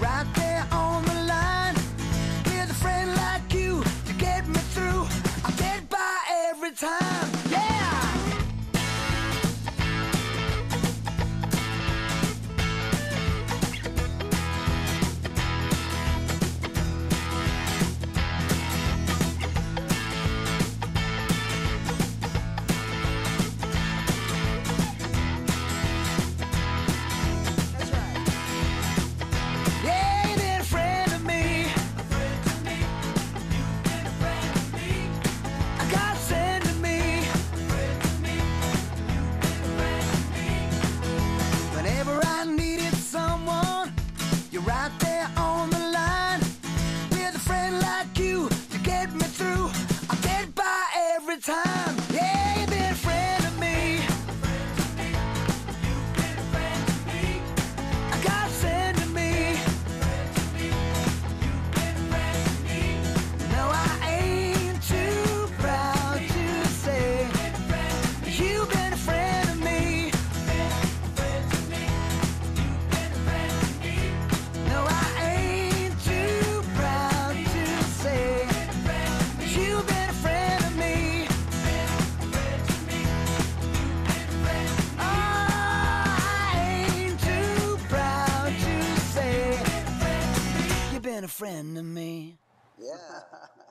right there on the line. A friend like you to get me through. I get by every time. Friend to me. Yeah.